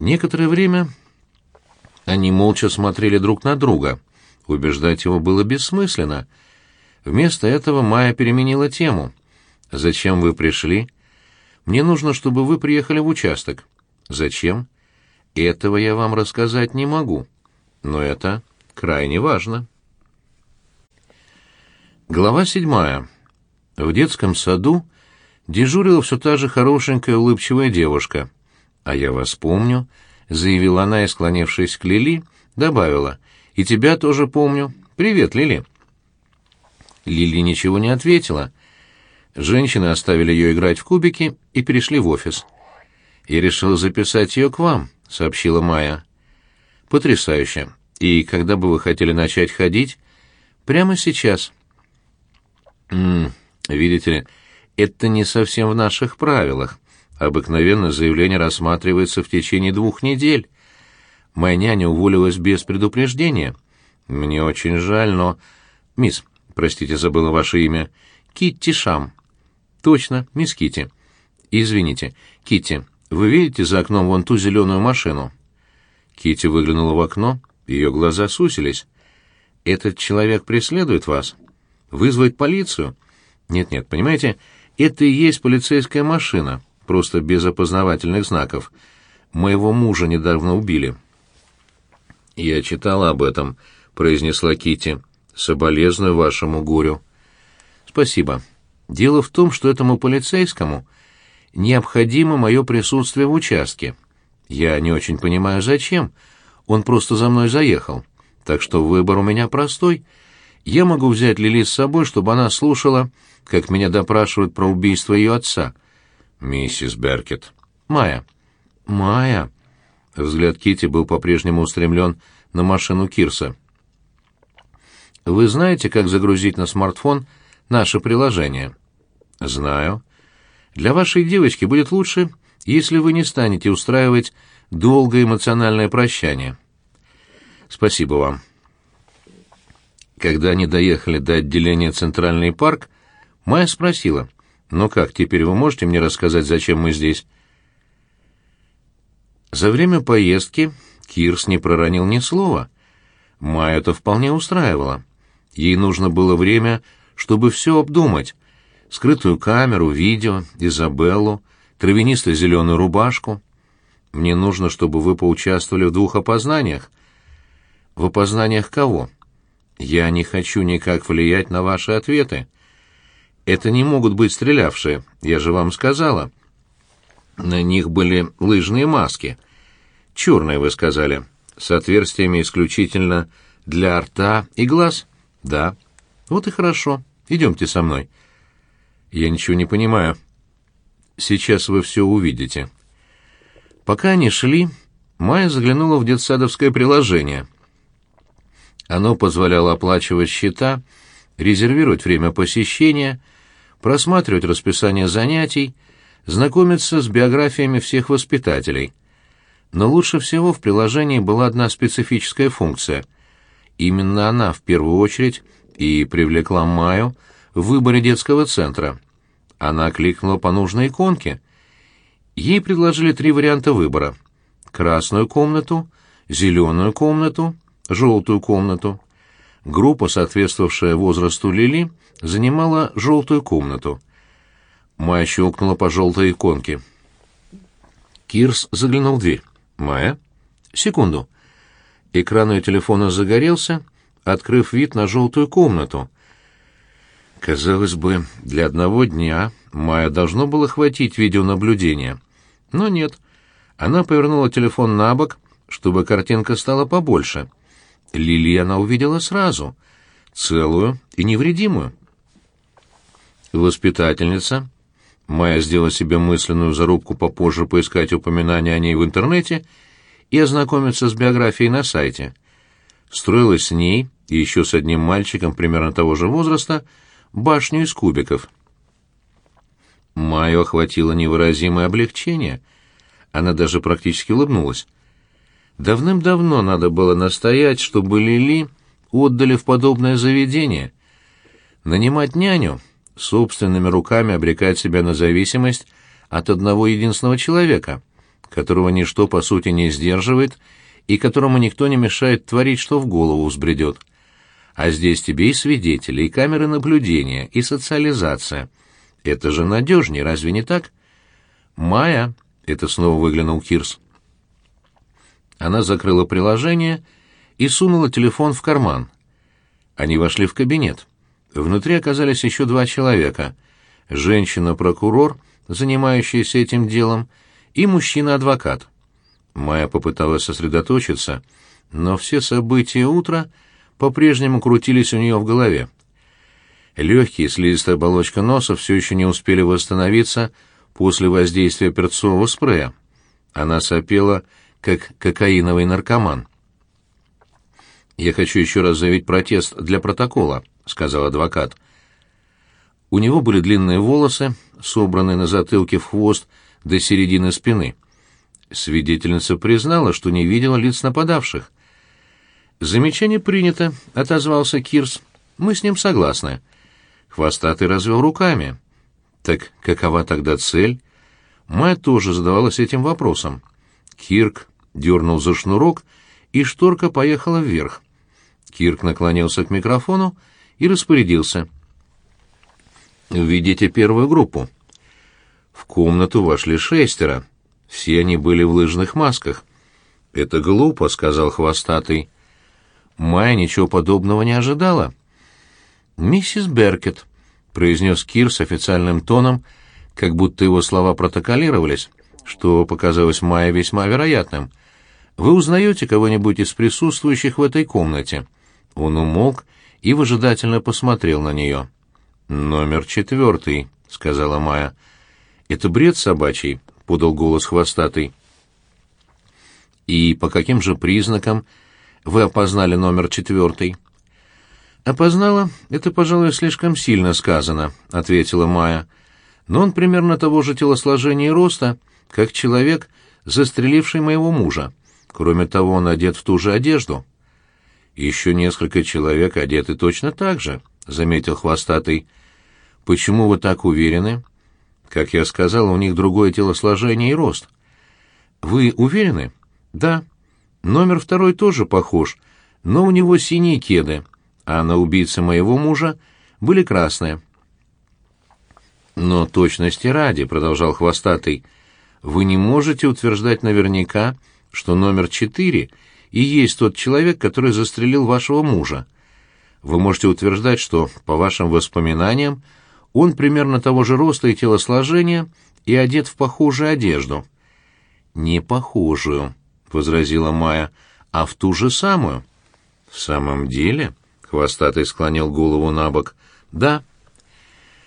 Некоторое время они молча смотрели друг на друга. Убеждать его было бессмысленно. Вместо этого Майя переменила тему. «Зачем вы пришли?» «Мне нужно, чтобы вы приехали в участок». «Зачем?» «Этого я вам рассказать не могу. Но это крайне важно». Глава седьмая. В детском саду дежурила все та же хорошенькая улыбчивая девушка. «А я вас помню», — заявила она и, склонившись к Лили, добавила. «И тебя тоже помню. Привет, Лили». Лили ничего не ответила. Женщины оставили ее играть в кубики и перешли в офис. «Я решила записать ее к вам», — сообщила Майя. «Потрясающе. И когда бы вы хотели начать ходить?» «Прямо сейчас». М видите ли, это не совсем в наших правилах. Обыкновенно заявление рассматривается в течение двух недель. Моя няня уволилась без предупреждения. Мне очень жаль, но... Мисс, простите, забыла ваше имя. Китти Шам. Точно, мисс Китти. Извините, Китти, вы видите за окном вон ту зеленую машину? Китти выглянула в окно, ее глаза сусились. Этот человек преследует вас? Вызвать полицию? Нет-нет, понимаете, это и есть полицейская машина, просто без опознавательных знаков. Моего мужа недавно убили. Я читала об этом, произнесла Кити. Соболезную вашему горю. Спасибо. Дело в том, что этому полицейскому необходимо мое присутствие в участке. Я не очень понимаю, зачем. Он просто за мной заехал. Так что выбор у меня простой — я могу взять Лили с собой, чтобы она слушала, как меня допрашивают про убийство ее отца. Миссис Беркет. Майя. Майя. Взгляд Кити был по-прежнему устремлен на машину Кирса. Вы знаете, как загрузить на смартфон наше приложение? Знаю. Для вашей девочки будет лучше, если вы не станете устраивать долгое эмоциональное прощание. Спасибо вам. Когда они доехали до отделения «Центральный парк», Майя спросила, «Ну как, теперь вы можете мне рассказать, зачем мы здесь?» За время поездки Кирс не проронил ни слова. Майю это вполне устраивало. Ей нужно было время, чтобы все обдумать. Скрытую камеру, видео, Изабеллу, травянисто-зеленую рубашку. Мне нужно, чтобы вы поучаствовали в двух опознаниях. В опознаниях кого? Я не хочу никак влиять на ваши ответы. Это не могут быть стрелявшие, я же вам сказала. На них были лыжные маски. Черные, вы сказали, с отверстиями исключительно для рта и глаз? Да. Вот и хорошо. Идемте со мной. Я ничего не понимаю. Сейчас вы все увидите. Пока они шли, Майя заглянула в детсадовское приложение — оно позволяло оплачивать счета, резервировать время посещения, просматривать расписание занятий, знакомиться с биографиями всех воспитателей. Но лучше всего в приложении была одна специфическая функция. Именно она в первую очередь и привлекла Майю в выборе детского центра. Она кликнула по нужной иконке. Ей предложили три варианта выбора. Красную комнату, зеленую комнату желтую комнату. Группа, соответствовавшая возрасту Лили, занимала желтую комнату. Майя щелкнула по желтой иконке. Кирс заглянул в дверь. «Майя?» «Секунду». Экран ее телефона загорелся, открыв вид на желтую комнату. Казалось бы, для одного дня Майя должно было хватить видеонаблюдения. Но нет. Она повернула телефон на бок, чтобы картинка стала побольше — Лили она увидела сразу, целую и невредимую. Воспитательница. Майя сделала себе мысленную зарубку попозже поискать упоминания о ней в интернете и ознакомиться с биографией на сайте. Строилась с ней и еще с одним мальчиком примерно того же возраста башню из кубиков. Майю охватило невыразимое облегчение. Она даже практически улыбнулась. Давным-давно надо было настоять, чтобы Лили отдали в подобное заведение. Нанимать няню, собственными руками обрекать себя на зависимость от одного единственного человека, которого ничто по сути не сдерживает и которому никто не мешает творить, что в голову взбредет. А здесь тебе и свидетели, и камеры наблюдения, и социализация. Это же надежнее, разве не так? Майя, это снова выглянул Кирс. Она закрыла приложение и сунула телефон в карман. Они вошли в кабинет. Внутри оказались еще два человека. Женщина-прокурор, занимающаяся этим делом, и мужчина-адвокат. Майя попыталась сосредоточиться, но все события утра по-прежнему крутились у нее в голове. Легкие слизистая оболочка носа все еще не успели восстановиться после воздействия перцового спрея. Она сопела, как кокаиновый наркоман. «Я хочу еще раз заявить протест для протокола», — сказал адвокат. У него были длинные волосы, собранные на затылке в хвост до середины спины. Свидетельница признала, что не видела лиц нападавших. «Замечание принято», — отозвался Кирс. «Мы с ним согласны». Хвостатый развел руками. «Так какова тогда цель?» Майя тоже задавалась этим вопросом. Кирк дернул за шнурок, и шторка поехала вверх. Кирк наклонился к микрофону и распорядился. «Введите первую группу». В комнату вошли шестеро. Все они были в лыжных масках. «Это глупо», — сказал хвостатый. Майя ничего подобного не ожидала. «Миссис Беркет», — произнес Кир с официальным тоном, как будто его слова протоколировались, что показалось Майе весьма вероятным. «Вы узнаете кого-нибудь из присутствующих в этой комнате?» Он умолк и выжидательно посмотрел на нее. «Номер четвертый», — сказала Майя. «Это бред собачий», — подал голос хвостатый. «И по каким же признакам вы опознали номер четвертый?» «Опознала? Это, пожалуй, слишком сильно сказано», — ответила Майя. «Но он примерно того же телосложения и роста, как человек, застреливший моего мужа. Кроме того, он одет в ту же одежду». «Еще несколько человек одеты точно так же», — заметил хвостатый. «Почему вы так уверены?» «Как я сказал, у них другое телосложение и рост». «Вы уверены?» «Да. Номер второй тоже похож, но у него синие кеды, а на убийце моего мужа были красные». «Но точности ради», — продолжал хвостатый, — «вы не можете утверждать наверняка, что номер четыре — и есть тот человек, который застрелил вашего мужа. Вы можете утверждать, что, по вашим воспоминаниям, он примерно того же роста и телосложения и одет в похожую одежду. «Не похожую», — возразила Майя, — «а в ту же самую». «В самом деле?» — хвостатый склонил голову на бок. «Да.